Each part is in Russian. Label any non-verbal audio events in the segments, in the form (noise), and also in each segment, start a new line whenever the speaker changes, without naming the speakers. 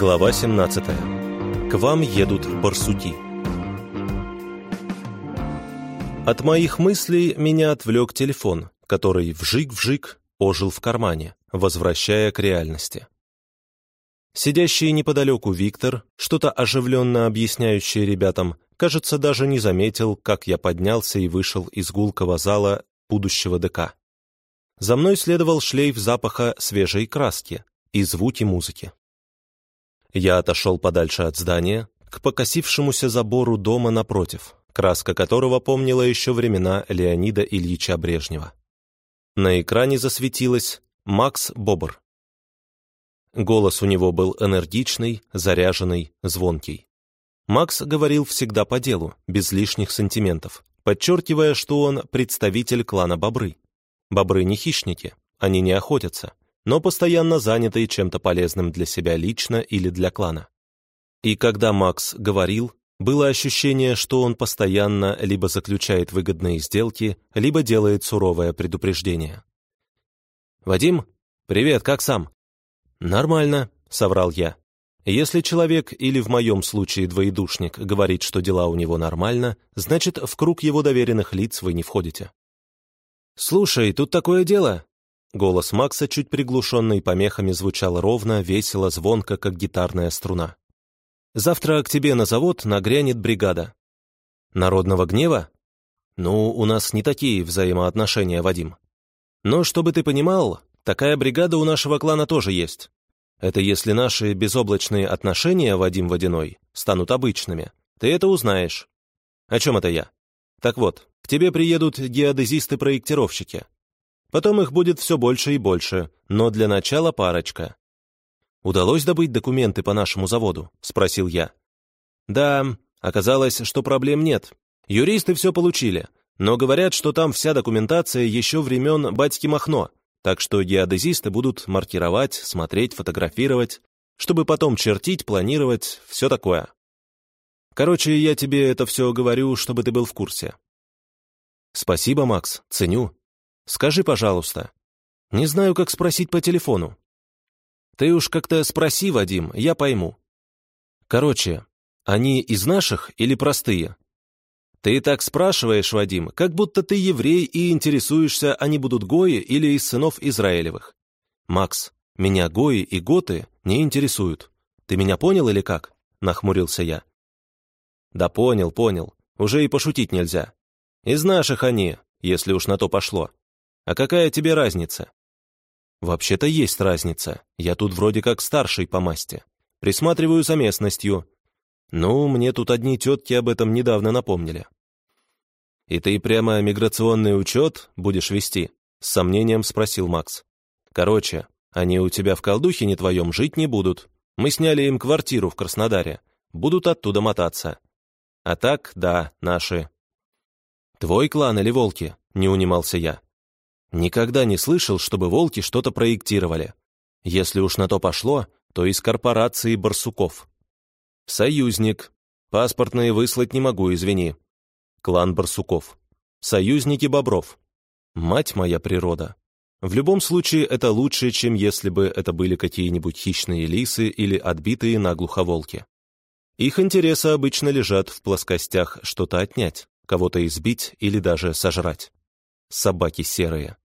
Глава 17. К вам едут барсуки. От моих мыслей меня отвлек телефон, который вжик-вжик ожил в кармане, возвращая к реальности. Сидящий неподалеку Виктор, что-то оживленно объясняющий ребятам, кажется, даже не заметил, как я поднялся и вышел из гулкого зала будущего ДК. За мной следовал шлейф запаха свежей краски и звуки музыки. Я отошел подальше от здания, к покосившемуся забору дома напротив, краска которого помнила еще времена Леонида Ильича Брежнева. На экране засветилась Макс Бобр. Голос у него был энергичный, заряженный, звонкий. Макс говорил всегда по делу, без лишних сантиментов, подчеркивая, что он представитель клана Бобры. Бобры не хищники, они не охотятся, но постоянно занятые чем-то полезным для себя лично или для клана. И когда Макс говорил, было ощущение, что он постоянно либо заключает выгодные сделки, либо делает суровое предупреждение. «Вадим, привет, как сам?» «Нормально», — соврал я. Если человек, или в моем случае двоедушник, говорит, что дела у него нормально, значит, в круг его доверенных лиц вы не входите. «Слушай, тут такое дело», Голос Макса, чуть приглушенный помехами, звучал ровно, весело, звонко, как гитарная струна. «Завтра к тебе на завод нагрянет бригада». «Народного гнева?» «Ну, у нас не такие взаимоотношения, Вадим. Но, чтобы ты понимал, такая бригада у нашего клана тоже есть. Это если наши безоблачные отношения, Вадим Водяной, станут обычными. Ты это узнаешь. О чем это я? Так вот, к тебе приедут геодезисты-проектировщики. Потом их будет все больше и больше, но для начала парочка. «Удалось добыть документы по нашему заводу?» — спросил я. «Да, оказалось, что проблем нет. Юристы все получили, но говорят, что там вся документация еще времен батьки Махно, так что геодезисты будут маркировать, смотреть, фотографировать, чтобы потом чертить, планировать, все такое. Короче, я тебе это все говорю, чтобы ты был в курсе». «Спасибо, Макс, ценю», Скажи, пожалуйста. Не знаю, как спросить по телефону. Ты уж как-то спроси, Вадим, я пойму. Короче, они из наших или простые? Ты так спрашиваешь, Вадим, как будто ты еврей и интересуешься, они будут гои или из сынов Израилевых. Макс, меня гои и готы не интересуют. Ты меня понял или как? Нахмурился я. Да понял, понял. Уже и пошутить нельзя. Из наших они, если уж на то пошло. А какая тебе разница?» «Вообще-то есть разница. Я тут вроде как старший по масти. Присматриваю за местностью. Ну, мне тут одни тетки об этом недавно напомнили». «И ты прямо миграционный учет будешь вести?» — с сомнением спросил Макс. «Короче, они у тебя в колдухе не твоем жить не будут. Мы сняли им квартиру в Краснодаре. Будут оттуда мотаться. А так, да, наши». «Твой клан или волки?» — не унимался я. Никогда не слышал, чтобы волки что-то проектировали. Если уж на то пошло, то из корпорации барсуков. Союзник. Паспортные выслать не могу, извини. Клан барсуков. Союзники бобров. Мать моя природа. В любом случае, это лучше, чем если бы это были какие-нибудь хищные лисы или отбитые наглухо волки. Их интересы обычно лежат в плоскостях что-то отнять, кого-то избить или даже сожрать. Собаки серые.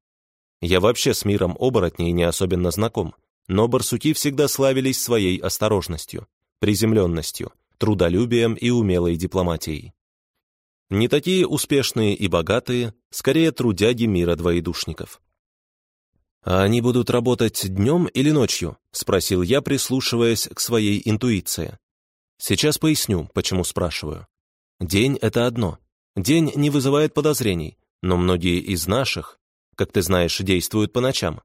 Я вообще с миром оборотней не особенно знаком, но барсуки всегда славились своей осторожностью, приземленностью, трудолюбием и умелой дипломатией. Не такие успешные и богатые, скорее трудяги мира двоедушников. «А они будут работать днем или ночью?» — спросил я, прислушиваясь к своей интуиции. Сейчас поясню, почему спрашиваю. День — это одно. День не вызывает подозрений, но многие из наших, как ты знаешь, действуют по ночам».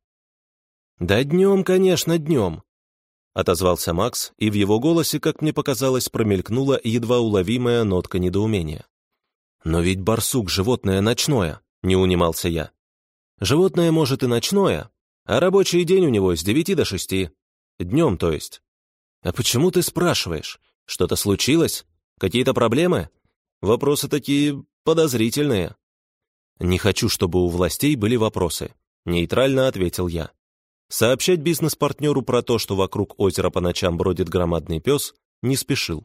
«Да днем, конечно, днем», — отозвался Макс, и в его голосе, как мне показалось, промелькнула едва уловимая нотка недоумения. «Но ведь барсук — животное ночное», — не унимался я. «Животное, может, и ночное, а рабочий день у него с девяти до шести. Днем, то есть». «А почему ты спрашиваешь? Что-то случилось? Какие-то проблемы?» Вопросы такие подозрительные. «Не хочу, чтобы у властей были вопросы», — нейтрально ответил я. Сообщать бизнес-партнеру про то, что вокруг озера по ночам бродит громадный пес, не спешил.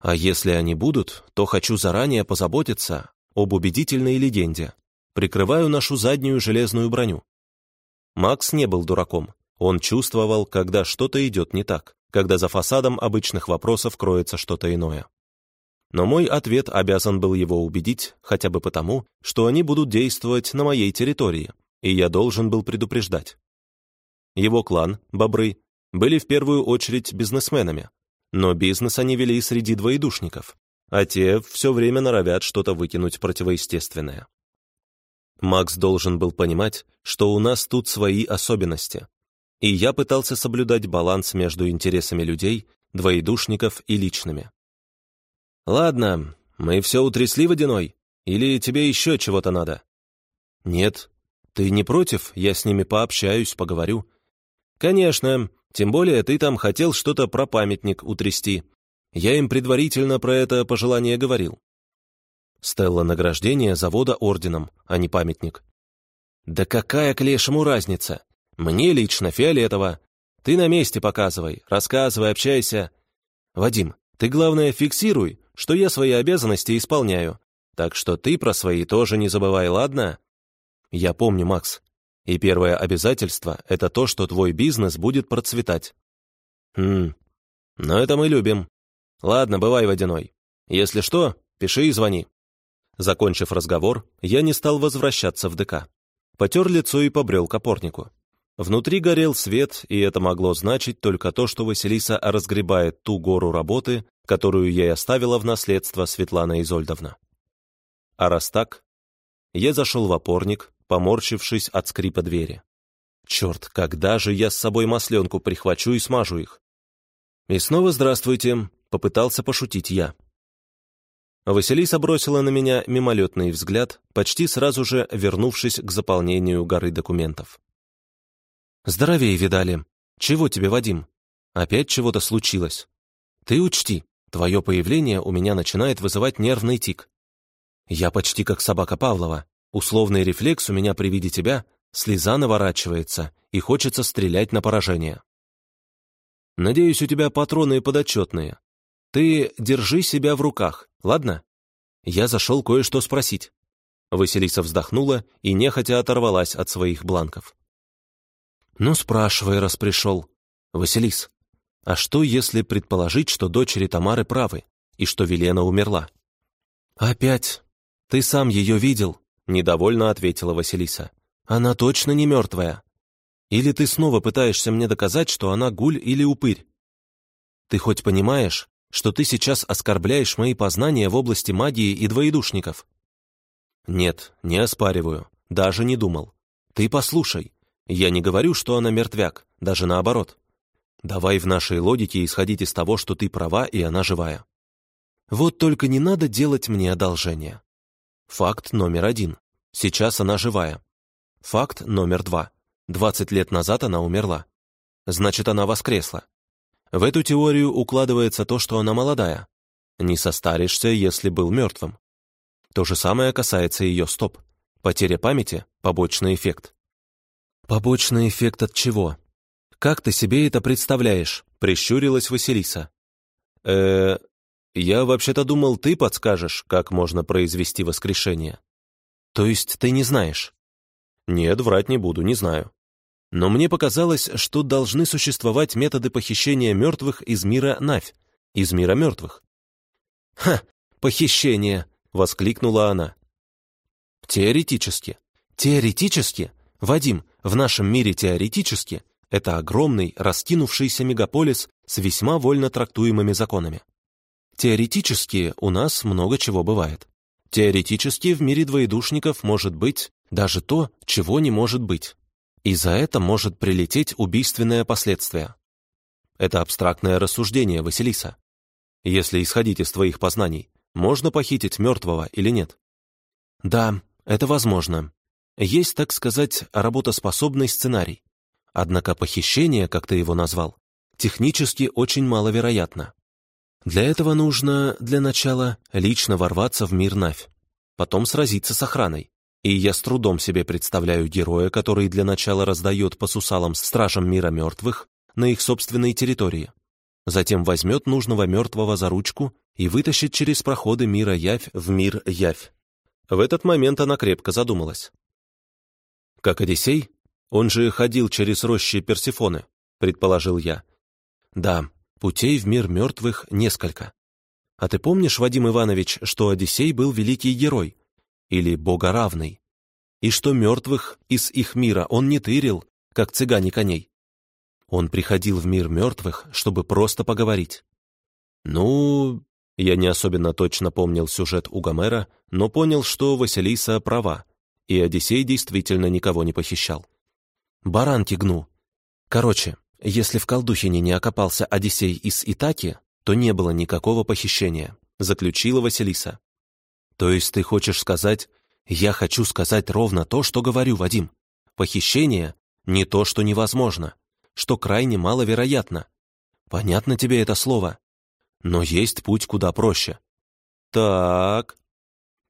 А если они будут, то хочу заранее позаботиться об убедительной легенде. Прикрываю нашу заднюю железную броню. Макс не был дураком. Он чувствовал, когда что-то идет не так, когда за фасадом обычных вопросов кроется что-то иное. Но мой ответ обязан был его убедить, хотя бы потому, что они будут действовать на моей территории, и я должен был предупреждать. Его клан, бобры, были в первую очередь бизнесменами, но бизнес они вели среди двоедушников, а те все время норовят что-то выкинуть противоестественное. Макс должен был понимать, что у нас тут свои особенности, и я пытался соблюдать баланс между интересами людей, двоедушников и личными. «Ладно, мы все утрясли водяной? Или тебе еще чего-то надо?» «Нет. Ты не против? Я с ними пообщаюсь, поговорю». «Конечно. Тем более ты там хотел что-то про памятник утрясти. Я им предварительно про это пожелание говорил». Стелла награждения завода орденом, а не памятник. «Да какая к лешему разница? Мне лично фиолетово. Ты на месте показывай, рассказывай, общайся. Вадим, ты, главное, фиксируй, что я свои обязанности исполняю. Так что ты про свои тоже не забывай, ладно? Я помню, Макс. И первое обязательство — это то, что твой бизнес будет процветать. Хм, но это мы любим. Ладно, бывай водяной. Если что, пиши и звони. Закончив разговор, я не стал возвращаться в ДК. Потер лицо и побрел к опорнику. Внутри горел свет, и это могло значить только то, что Василиса разгребает ту гору работы, которую ей оставила в наследство Светлана Изольдовна. А раз так, я зашел в опорник, поморщившись от скрипа двери. Черт, когда же я с собой масленку прихвачу и смажу их? И снова здравствуйте, попытался пошутить я. Василиса бросила на меня мимолетный взгляд, почти сразу же вернувшись к заполнению горы документов. «Здоровее видали. Чего тебе, Вадим? Опять чего-то случилось. Ты учти, твое появление у меня начинает вызывать нервный тик. Я почти как собака Павлова. Условный рефлекс у меня при виде тебя, слеза наворачивается, и хочется стрелять на поражение. Надеюсь, у тебя патроны подотчетные. Ты держи себя в руках, ладно? Я зашел кое-что спросить». Василиса вздохнула и нехотя оторвалась от своих бланков. «Ну, спрашивай, раз пришел. Василис, а что, если предположить, что дочери Тамары правы, и что Велена умерла?» «Опять? Ты сам ее видел?» — недовольно ответила Василиса. «Она точно не мертвая. Или ты снова пытаешься мне доказать, что она гуль или упырь? Ты хоть понимаешь, что ты сейчас оскорбляешь мои познания в области магии и двоедушников?» «Нет, не оспариваю, даже не думал. Ты послушай, я не говорю, что она мертвяк, даже наоборот. Давай в нашей логике исходить из того, что ты права и она живая. Вот только не надо делать мне одолжение. Факт номер один. Сейчас она живая. Факт номер два. Двадцать лет назад она умерла. Значит, она воскресла. В эту теорию укладывается то, что она молодая. Не состаришься, если был мертвым. То же самое касается ее стоп. Потеря памяти – побочный эффект. «Побочный эффект от чего? Как ты себе это представляешь?» — прищурилась Василиса. э я вообще-то думал, ты подскажешь, как можно произвести воскрешение. То есть ты не знаешь? Нет, врать не буду, не знаю. Но мне показалось, что должны существовать методы похищения мертвых из мира Навь, из мира мертвых. «Ха! Похищение!» — воскликнула она. «Теоретически. Теоретически? Вадим, в нашем мире теоретически это огромный, раскинувшийся мегаполис с весьма вольно трактуемыми законами. Теоретически у нас много чего бывает. Теоретически в мире двоедушников может быть даже то, чего не может быть. И за это может прилететь убийственное последствие. Это абстрактное рассуждение, Василиса. Если исходить из твоих познаний, можно похитить мертвого или нет? Да, это возможно, есть, так сказать, работоспособный сценарий. Однако похищение, как ты его назвал, технически очень маловероятно. Для этого нужно, для начала, лично ворваться в мир Навь, потом сразиться с охраной, И я с трудом себе представляю героя, который для начала раздает по сусалам стражам мира мертвых на их собственной территории. Затем возьмет нужного мертвого за ручку и вытащит через проходы мира Явь в мир Явь. В этот момент она крепко задумалась. «Как Одиссей? Он же ходил через рощи Персифоны», — предположил я. «Да, путей в мир мертвых несколько. А ты помнишь, Вадим Иванович, что Одиссей был великий герой? Или богоравный? И что мертвых из их мира он не тырил, как цыгане коней? Он приходил в мир мертвых, чтобы просто поговорить. Ну, я не особенно точно помнил сюжет у Гомера, но понял, что Василиса права, и Одиссей действительно никого не похищал. Баранки гну. Короче, если в Колдухине не окопался Одиссей из Итаки, то не было никакого похищения, заключила Василиса. То есть ты хочешь сказать, я хочу сказать ровно то, что говорю, Вадим. Похищение — не то, что невозможно, что крайне маловероятно. Понятно тебе это слово? Но есть путь куда проще. Так.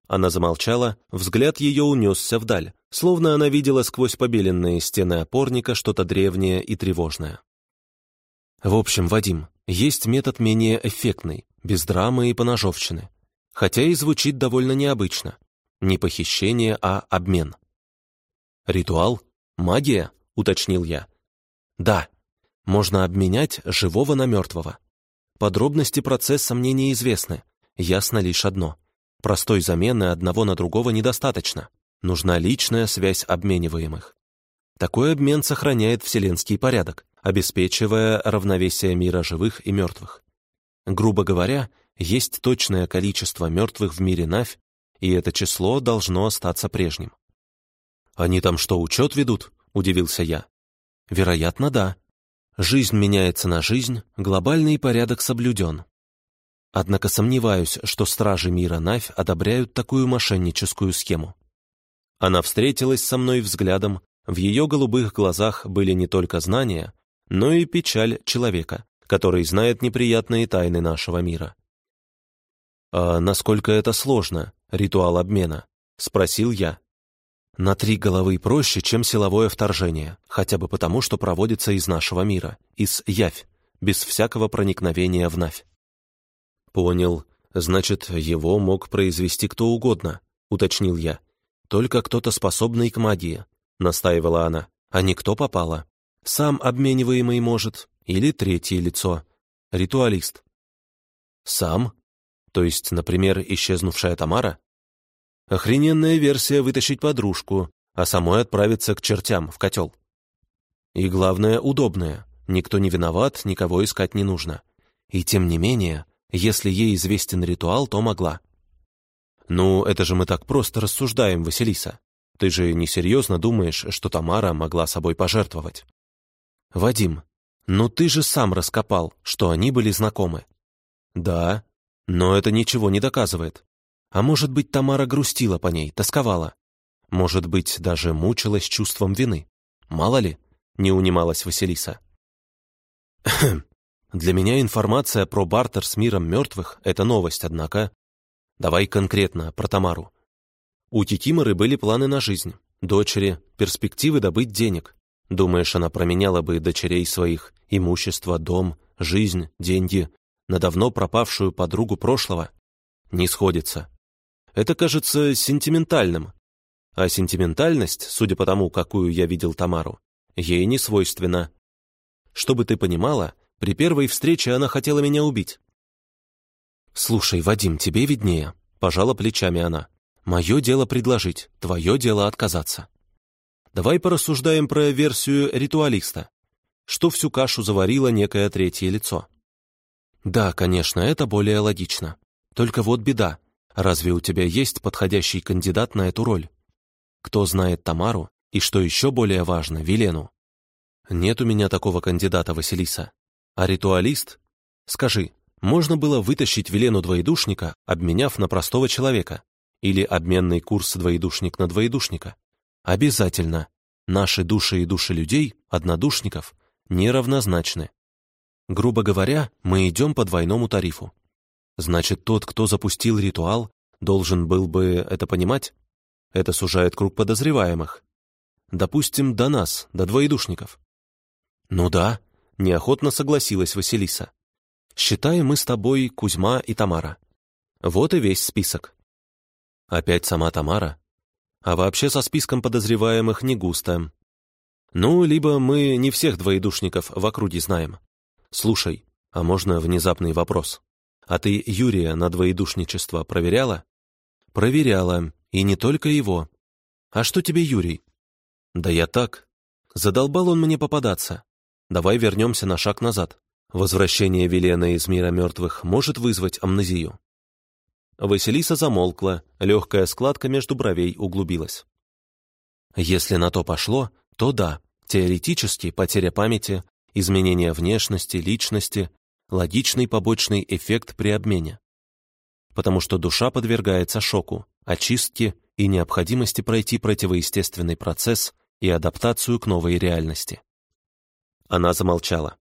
Она замолчала, взгляд ее унесся вдаль, словно она видела сквозь побеленные стены опорника что-то древнее и тревожное. В общем, Вадим, есть метод менее эффектный, без драмы и поножовщины. Хотя и звучит довольно необычно. Не похищение, а обмен. «Ритуал? Магия?» — уточнил я. «Да, можно обменять живого на мертвого. Подробности процесса мне неизвестны. Ясно лишь одно. Простой замены одного на другого недостаточно. Нужна личная связь обмениваемых. Такой обмен сохраняет вселенский порядок, обеспечивая равновесие мира живых и мертвых. Грубо говоря, есть точное количество мертвых в мире Навь, и это число должно остаться прежним. «Они там что, учет ведут?» — удивился я. «Вероятно, да. Жизнь меняется на жизнь, глобальный порядок соблюден. Однако сомневаюсь, что стражи мира Навь одобряют такую мошенническую схему». Она встретилась со мной взглядом, в ее голубых глазах были не только знания, но и печаль человека, который знает неприятные тайны нашего мира. «А насколько это сложно, ритуал обмена?» — спросил я. «На три головы проще, чем силовое вторжение, хотя бы потому, что проводится из нашего мира, из Явь, без всякого проникновения в Навь». «Понял. Значит, его мог произвести кто угодно», — уточнил я. «Только кто-то способный к магии», — настаивала она, — «а не кто попало» сам обмениваемый может, или третье лицо, ритуалист. Сам? То есть, например, исчезнувшая Тамара? Охрененная версия вытащить подружку, а самой отправиться к чертям в котел. И главное, удобная. Никто не виноват, никого искать не нужно. И тем не менее, если ей известен ритуал, то могла. Ну, это же мы так просто рассуждаем, Василиса. Ты же несерьезно думаешь, что Тамара могла собой пожертвовать? «Вадим, ну ты же сам раскопал, что они были знакомы». «Да, но это ничего не доказывает. А может быть, Тамара грустила по ней, тосковала. Может быть, даже мучилась чувством вины. Мало ли, не унималась Василиса. (clears throat) Для меня информация про бартер с миром мертвых — это новость, однако. Давай конкретно про Тамару. У Кикиморы были планы на жизнь, дочери, перспективы добыть денег. Думаешь, она променяла бы дочерей своих, имущество, дом, жизнь, деньги на давно пропавшую подругу прошлого? Не сходится. Это кажется сентиментальным. А сентиментальность, судя по тому, какую я видел Тамару, ей не свойственна. Чтобы ты понимала, при первой встрече она хотела меня убить. «Слушай, Вадим, тебе виднее», — пожала плечами она. «Мое дело предложить, твое дело отказаться». Давай порассуждаем про версию ритуалиста, что всю кашу заварило некое третье лицо. Да, конечно, это более логично. Только вот беда. Разве у тебя есть подходящий кандидат на эту роль? Кто знает Тамару и, что еще более важно, Велену? Нет у меня такого кандидата, Василиса. А ритуалист? Скажи, можно было вытащить Велену двоедушника, обменяв на простого человека? Или обменный курс двоедушник на двоедушника? Обязательно. Наши души и души людей, однодушников, неравнозначны. Грубо говоря, мы идем по двойному тарифу. Значит, тот, кто запустил ритуал, должен был бы это понимать? Это сужает круг подозреваемых. Допустим, до нас, до двоедушников. Ну да, неохотно согласилась Василиса. Считай, мы с тобой Кузьма и Тамара. Вот и весь список. Опять сама Тамара? А вообще со списком подозреваемых не густо. Ну, либо мы не всех двоедушников в округе знаем. Слушай, а можно внезапный вопрос? А ты Юрия на двоедушничество проверяла? Проверяла, и не только его. А что тебе Юрий? Да я так. Задолбал он мне попадаться. Давай вернемся на шаг назад. Возвращение Велена из мира мертвых может вызвать амнезию. Василиса замолкла, легкая складка между бровей углубилась. Если на то пошло, то да, теоретически потеря памяти, изменение внешности, личности, логичный побочный эффект при обмене. Потому что душа подвергается шоку, очистке и необходимости пройти противоестественный процесс и адаптацию к новой реальности. Она замолчала.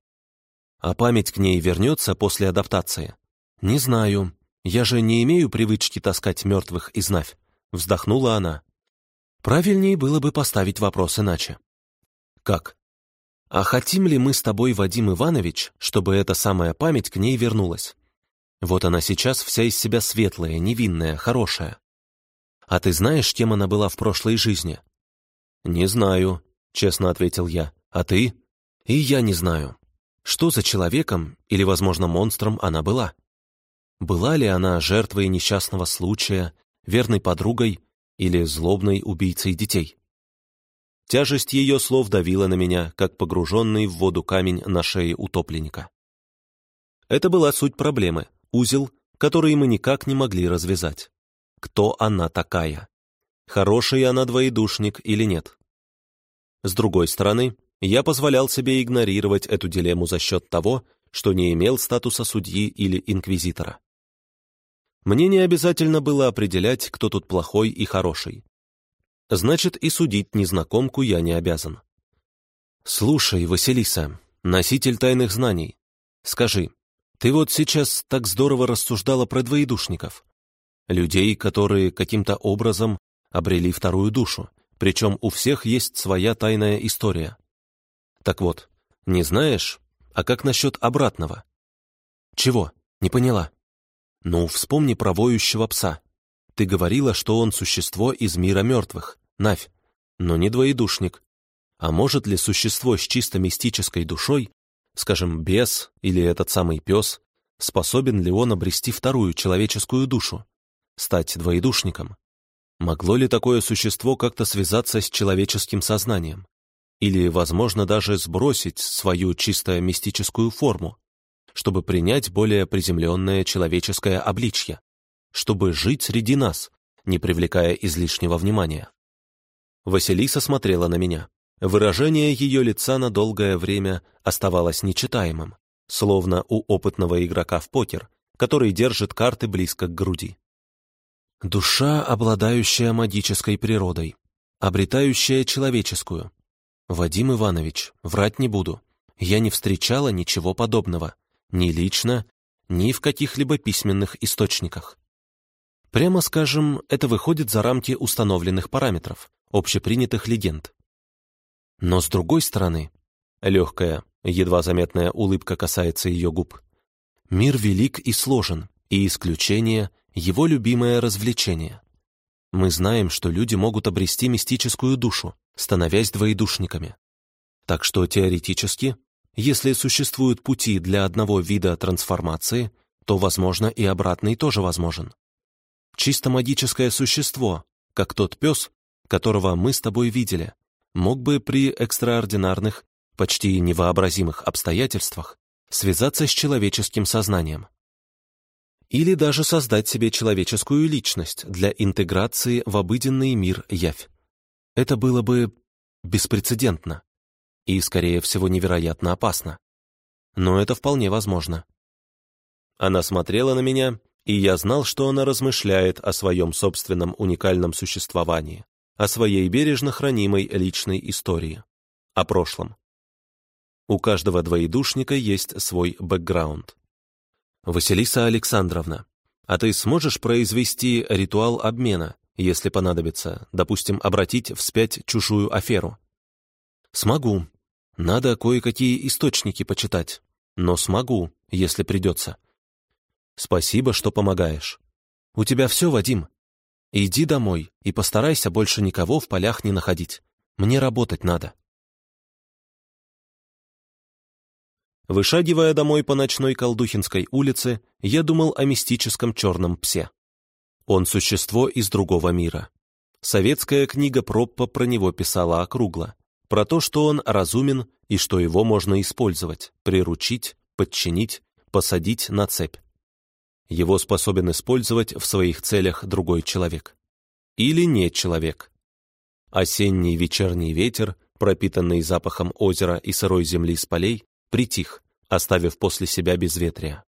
А память к ней вернется после адаптации? Не знаю. Я же не имею привычки таскать мертвых из Навь. Вздохнула она. Правильнее было бы поставить вопрос иначе. Как? А хотим ли мы с тобой, Вадим Иванович, чтобы эта самая память к ней вернулась? Вот она сейчас вся из себя светлая, невинная, хорошая. А ты знаешь, кем она была в прошлой жизни? Не знаю, честно ответил я. А ты? И я не знаю. Что за человеком или, возможно, монстром она была? Была ли она жертвой несчастного случая, верной подругой или злобной убийцей детей? Тяжесть ее слов давила на меня, как погруженный в воду камень на шее утопленника. Это была суть проблемы, узел, который мы никак не могли развязать. Кто она такая? Хороший она двоедушник или нет? С другой стороны, я позволял себе игнорировать эту дилемму за счет того, что не имел статуса судьи или инквизитора. Мне не обязательно было определять, кто тут плохой и хороший. Значит, и судить незнакомку я не обязан. «Слушай, Василиса, носитель тайных знаний, скажи, ты вот сейчас так здорово рассуждала про двоедушников, людей, которые каким-то образом обрели вторую душу, причем у всех есть своя тайная история. Так вот, не знаешь, а как насчет обратного? Чего? Не поняла. Ну, вспомни про воющего пса. Ты говорила, что он существо из мира мертвых, Навь, но не двоедушник. А может ли существо с чисто мистической душой, скажем, бес или этот самый пес, способен ли он обрести вторую человеческую душу, стать двоедушником? Могло ли такое существо как-то связаться с человеческим сознанием? Или, возможно, даже сбросить свою чисто мистическую форму, чтобы принять более приземленное человеческое обличье, чтобы жить среди нас, не привлекая излишнего внимания. Василиса смотрела на меня. Выражение ее лица на долгое время оставалось нечитаемым, словно у опытного игрока в покер, который держит карты близко к груди. Душа, обладающая магической природой, обретающая человеческую, «Вадим Иванович, врать не буду. Я не встречала ничего подобного. Ни лично, ни в каких-либо письменных источниках. Прямо скажем, это выходит за рамки установленных параметров, общепринятых легенд. Но с другой стороны, легкая, едва заметная улыбка касается ее губ, мир велик и сложен, и исключение — его любимое развлечение. Мы знаем, что люди могут обрести мистическую душу, становясь двоедушниками. Так что теоретически, если существуют пути для одного вида трансформации, то, возможно, и обратный тоже возможен. Чисто магическое существо, как тот пес, которого мы с тобой видели, мог бы при экстраординарных, почти невообразимых обстоятельствах связаться с человеческим сознанием или даже создать себе человеческую личность для интеграции в обыденный мир явь. Это было бы беспрецедентно и, скорее всего, невероятно опасно. Но это вполне возможно. Она смотрела на меня, и я знал, что она размышляет о своем собственном уникальном существовании, о своей бережно хранимой личной истории, о прошлом. У каждого двоедушника есть свой бэкграунд. «Василиса Александровна, а ты сможешь произвести ритуал обмена, если понадобится, допустим, обратить вспять чужую аферу. Смогу. Надо кое-какие источники почитать. Но смогу, если придется. Спасибо, что помогаешь. У тебя все, Вадим? Иди домой и постарайся больше никого в полях не находить. Мне работать надо. Вышагивая домой по ночной Колдухинской улице, я думал о мистическом черном псе. Он существо из другого мира. Советская книга Проппа про него писала округло. Про то, что он разумен и что его можно использовать, приручить, подчинить, посадить на цепь. Его способен использовать в своих целях другой человек. Или не человек. Осенний вечерний ветер, пропитанный запахом озера и сырой земли с полей, притих, оставив после себя безветрие.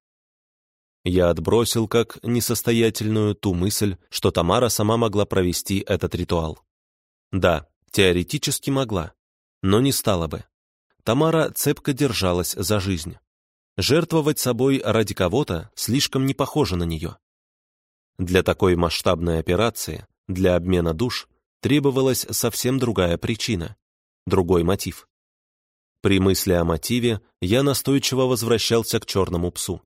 Я отбросил как несостоятельную ту мысль, что Тамара сама могла провести этот ритуал. Да, теоретически могла, но не стала бы. Тамара цепко держалась за жизнь. Жертвовать собой ради кого-то слишком не похоже на нее. Для такой масштабной операции, для обмена душ, требовалась совсем другая причина, другой мотив. При мысли о мотиве я настойчиво возвращался к черному псу.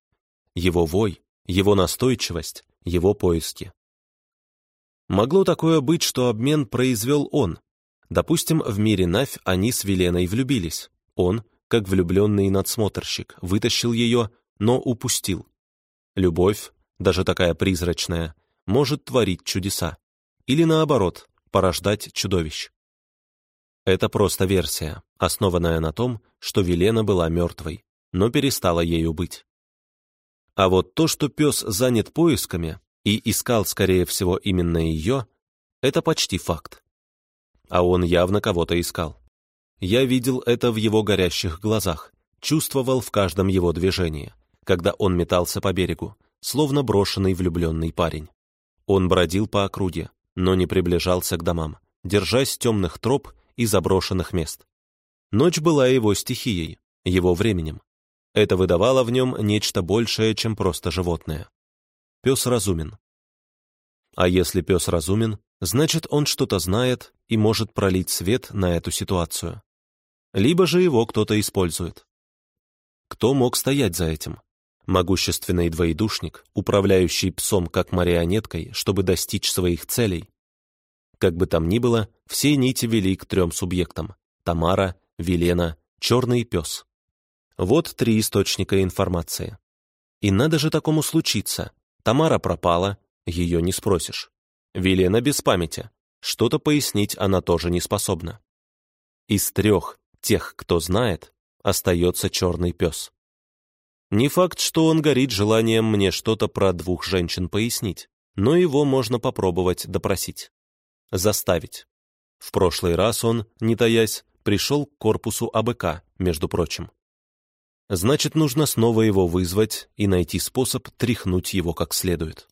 Его вой, его настойчивость, его поиски. Могло такое быть, что обмен произвел он. Допустим, в мире Навь они с Веленой влюбились. Он — как влюбленный надсмотрщик, вытащил ее, но упустил. Любовь, даже такая призрачная, может творить чудеса. Или наоборот, порождать чудовищ. Это просто версия, основанная на том, что Велена была мертвой, но перестала ею быть. А вот то, что пес занят поисками и искал, скорее всего, именно ее, это почти факт. А он явно кого-то искал. Я видел это в его горящих глазах, чувствовал в каждом его движении, когда он метался по берегу, словно брошенный влюбленный парень. Он бродил по округе, но не приближался к домам, держась темных троп и заброшенных мест. Ночь была его стихией, его временем. Это выдавало в нем нечто большее, чем просто животное. Пес разумен. А если пес разумен, значит, он что-то знает и может пролить свет на эту ситуацию либо же его кто-то использует. Кто мог стоять за этим? Могущественный двоедушник, управляющий псом как марионеткой, чтобы достичь своих целей. Как бы там ни было, все нити вели к трем субъектам — Тамара, Велена, Черный пес. Вот три источника информации. И надо же такому случиться. Тамара пропала, ее не спросишь. Велена без памяти, что-то пояснить она тоже не способна. Из трех тех, кто знает, остается черный пес. Не факт, что он горит желанием мне что-то про двух женщин пояснить, но его можно попробовать допросить. Заставить. В прошлый раз он, не таясь, пришел к корпусу АБК, между прочим. Значит, нужно снова его вызвать и найти способ тряхнуть его как следует.